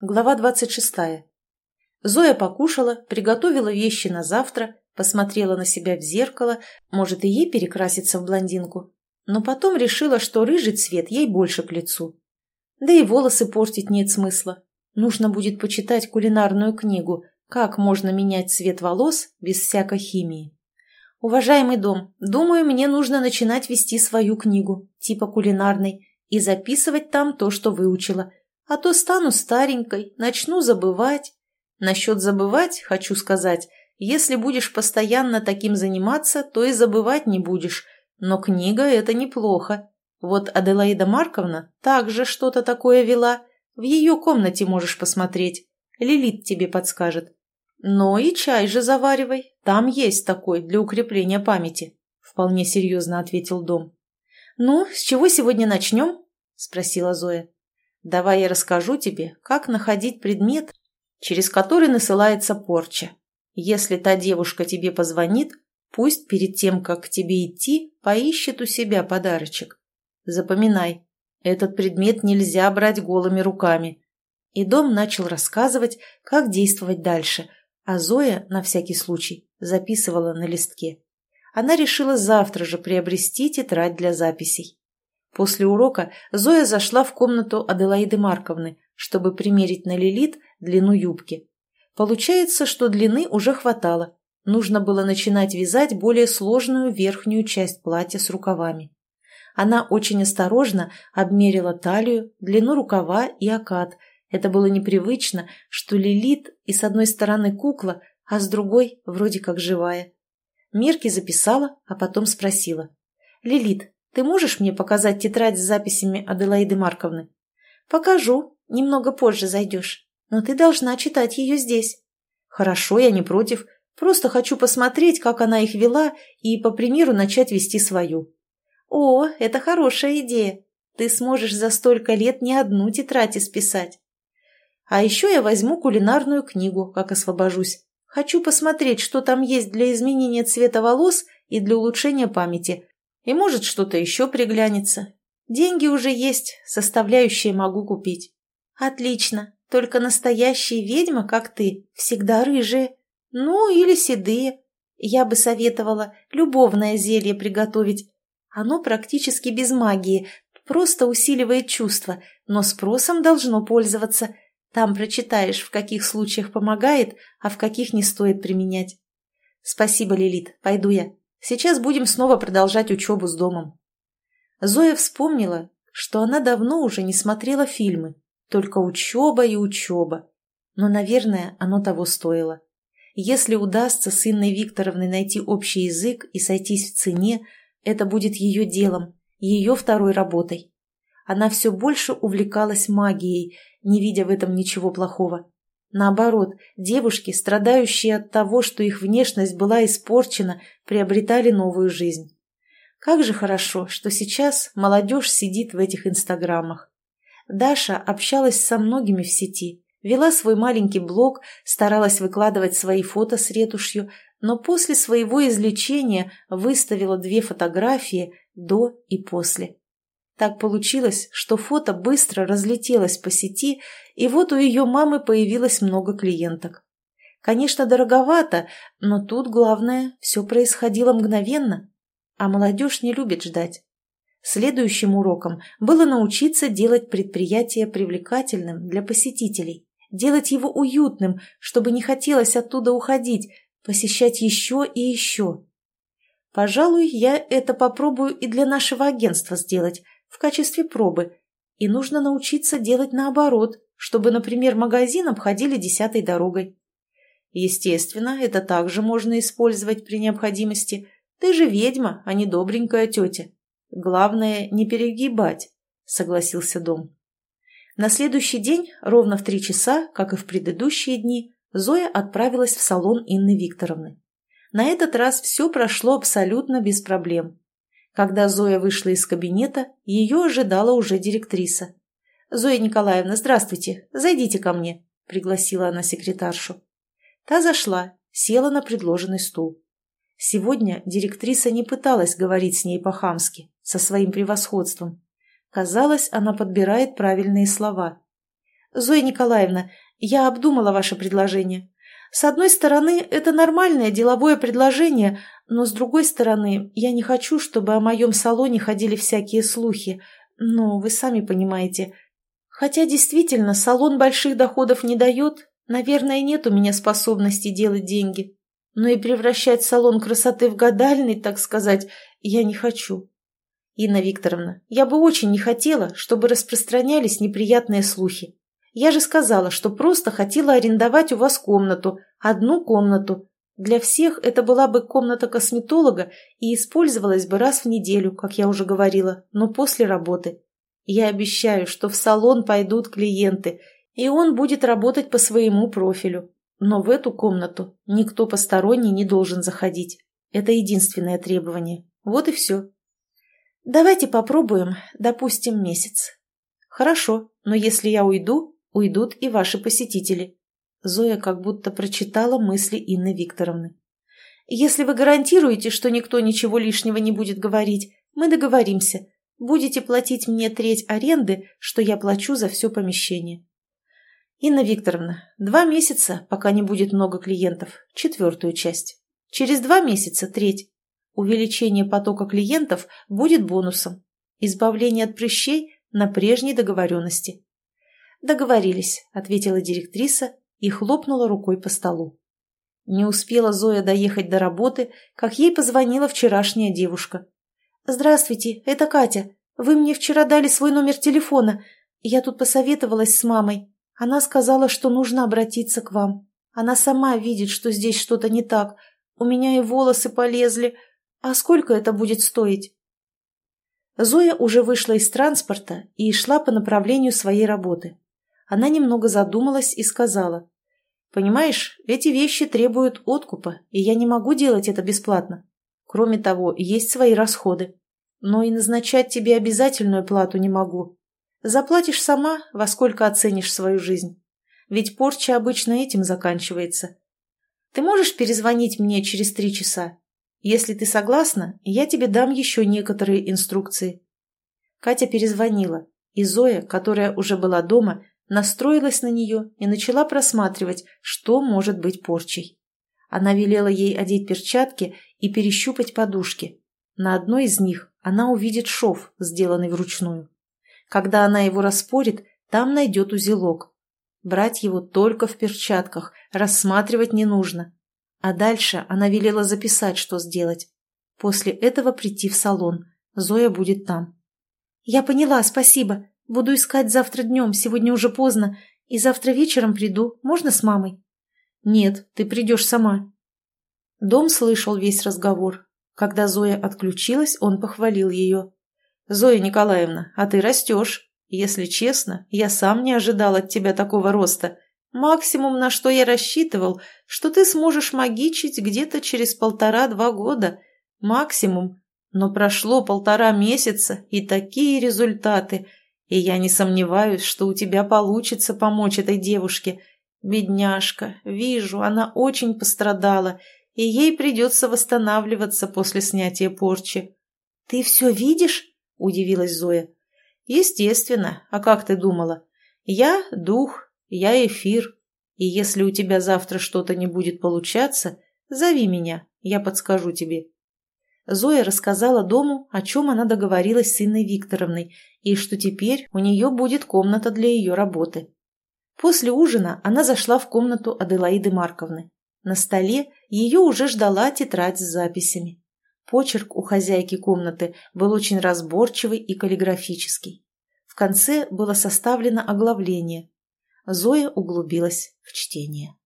Глава 26. Зоя покушала, приготовила вещи на завтра, посмотрела на себя в зеркало, может и ей перекраситься в блондинку. Но потом решила, что рыжий цвет ей больше к лицу. Да и волосы портить нет смысла. Нужно будет почитать кулинарную книгу «Как можно менять цвет волос без всякой химии». «Уважаемый дом, думаю, мне нужно начинать вести свою книгу, типа кулинарной, и записывать там то, что выучила, а то стану старенькой, начну забывать. Насчет забывать, хочу сказать, если будешь постоянно таким заниматься, то и забывать не будешь. Но книга – это неплохо. Вот Аделаида Марковна также что-то такое вела. В ее комнате можешь посмотреть. Лилит тебе подскажет. Но и чай же заваривай. Там есть такой для укрепления памяти. Вполне серьезно ответил Дом. «Ну, с чего сегодня начнем?» – спросила Зоя. Давай я расскажу тебе, как находить предмет, через который насылается порча. Если та девушка тебе позвонит, пусть перед тем, как к тебе идти, поищет у себя подарочек. Запоминай, этот предмет нельзя брать голыми руками. И дом начал рассказывать, как действовать дальше, а Зоя, на всякий случай, записывала на листке. Она решила завтра же приобрести тетрадь для записей. После урока Зоя зашла в комнату Аделаиды Марковны, чтобы примерить на Лилит длину юбки. Получается, что длины уже хватало. Нужно было начинать вязать более сложную верхнюю часть платья с рукавами. Она очень осторожно обмерила талию, длину рукава и окат. Это было непривычно, что Лилит и с одной стороны кукла, а с другой вроде как живая. Мерки записала, а потом спросила. «Лилит, ты можешь мне показать тетрадь с записями Аделаиды Марковны? Покажу. Немного позже зайдешь. Но ты должна читать ее здесь. Хорошо, я не против. Просто хочу посмотреть, как она их вела, и, по примеру, начать вести свою. О, это хорошая идея. Ты сможешь за столько лет не одну тетрадь исписать. А еще я возьму кулинарную книгу, как освобожусь. Хочу посмотреть, что там есть для изменения цвета волос и для улучшения памяти, и может что-то еще приглянется. Деньги уже есть, составляющие могу купить. Отлично, только настоящие ведьмы, как ты, всегда рыжие. Ну, или седые. Я бы советовала любовное зелье приготовить. Оно практически без магии, просто усиливает чувства, но спросом должно пользоваться. Там прочитаешь, в каких случаях помогает, а в каких не стоит применять. Спасибо, Лилит, пойду я. Сейчас будем снова продолжать учебу с домом. Зоя вспомнила, что она давно уже не смотрела фильмы, только учеба и учеба. Но, наверное, оно того стоило. Если удастся с Инной Викторовной найти общий язык и сойтись в цене, это будет ее делом, ее второй работой. Она все больше увлекалась магией, не видя в этом ничего плохого. Наоборот, девушки, страдающие от того, что их внешность была испорчена, приобретали новую жизнь. Как же хорошо, что сейчас молодежь сидит в этих инстаграмах. Даша общалась со многими в сети, вела свой маленький блог, старалась выкладывать свои фото с ретушью, но после своего излечения выставила две фотографии до и после. Так получилось, что фото быстро разлетелось по сети, и вот у ее мамы появилось много клиенток. Конечно, дороговато, но тут главное, все происходило мгновенно, а молодежь не любит ждать. Следующим уроком было научиться делать предприятие привлекательным для посетителей, делать его уютным, чтобы не хотелось оттуда уходить, посещать еще и еще. Пожалуй, я это попробую и для нашего агентства сделать – в качестве пробы, и нужно научиться делать наоборот, чтобы, например, магазин обходили десятой дорогой. Естественно, это также можно использовать при необходимости. Ты же ведьма, а не добренькая тетя. Главное, не перегибать, согласился Дом. На следующий день, ровно в три часа, как и в предыдущие дни, Зоя отправилась в салон Инны Викторовны. На этот раз все прошло абсолютно без проблем. Когда Зоя вышла из кабинета, ее ожидала уже директриса. «Зоя Николаевна, здравствуйте, зайдите ко мне», — пригласила она секретаршу. Та зашла, села на предложенный стул. Сегодня директриса не пыталась говорить с ней по-хамски, со своим превосходством. Казалось, она подбирает правильные слова. Зоя Николаевна, я обдумала ваше предложение. С одной стороны, это нормальное деловое предложение, но с другой стороны, я не хочу, чтобы о моем салоне ходили всякие слухи. Ну, вы сами понимаете. Хотя действительно, салон больших доходов не дает, наверное, нет у меня способности делать деньги. Но и превращать салон красоты в гадальный, так сказать, я не хочу. Инна Викторовна, я бы очень не хотела, чтобы распространялись неприятные слухи. Я же сказала, что просто хотела арендовать у вас комнату, одну комнату. Для всех это была бы комната косметолога и использовалась бы раз в неделю, как я уже говорила, но после работы. Я обещаю, что в салон пойдут клиенты, и он будет работать по своему профилю. Но в эту комнату никто посторонний не должен заходить. Это единственное требование. Вот и все. Давайте попробуем, допустим, месяц. Хорошо, но если я уйду, уйдут и ваши посетители. Зоя как будто прочитала мысли Инны Викторовны. Если вы гарантируете, что никто ничего лишнего не будет говорить, мы договоримся. Будете платить мне треть аренды, что я плачу за все помещение. Инна Викторовна, два месяца, пока не будет много клиентов, четвертую часть. Через два месяца треть. Увеличение потока клиентов будет бонусом. Избавление от прыщей на прежней договоренности. «Договорились», — ответила директриса и хлопнула рукой по столу. Не успела Зоя доехать до работы, как ей позвонила вчерашняя девушка. «Здравствуйте, это Катя. Вы мне вчера дали свой номер телефона. Я тут посоветовалась с мамой. Она сказала, что нужно обратиться к вам. Она сама видит, что здесь что-то не так. У меня и волосы полезли. А сколько это будет стоить?» Зоя уже вышла из транспорта и шла по направлению своей работы. Она немного задумалась и сказала. «Понимаешь, эти вещи требуют откупа, и я не могу делать это бесплатно. Кроме того, есть свои расходы. Но и назначать тебе обязательную плату не могу. Заплатишь сама, во сколько оценишь свою жизнь. Ведь порча обычно этим заканчивается. Ты можешь перезвонить мне через три часа? Если ты согласна, я тебе дам еще некоторые инструкции». Катя перезвонила, и Зоя, которая уже была дома, настроилась на нее и начала просматривать, что может быть порчей. Она велела ей одеть перчатки и перещупать подушки. На одной из них она увидит шов, сделанный вручную. Когда она его распорит, там найдет узелок. Брать его только в перчатках, рассматривать не нужно. А дальше она велела записать, что сделать. После этого прийти в салон. Зоя будет там. «Я поняла, спасибо. Буду искать завтра днем, сегодня уже поздно, и завтра вечером приду. Можно с мамой?» «Нет, ты придешь сама». Дом слышал весь разговор. Когда Зоя отключилась, он похвалил ее. «Зоя Николаевна, а ты растешь. Если честно, я сам не ожидал от тебя такого роста. Максимум, на что я рассчитывал, что ты сможешь магичить где-то через полтора-два года. Максимум. Но прошло полтора месяца, и такие результаты. И я не сомневаюсь, что у тебя получится помочь этой девушке. Бедняжка, вижу, она очень пострадала, и ей придется восстанавливаться после снятия порчи. «Ты все видишь?» – удивилась Зоя. «Естественно. А как ты думала? Я – дух, я – эфир. И если у тебя завтра что-то не будет получаться, зови меня, я подскажу тебе». Зоя рассказала дому, о чем она договорилась с Инной Викторовной, и что теперь у нее будет комната для ее работы. После ужина она зашла в комнату Аделаиды Марковны. На столе ее уже ждала тетрадь с записями. Почерк у хозяйки комнаты был очень разборчивый и каллиграфический. В конце было составлено оглавление. Зоя углубилась в чтение.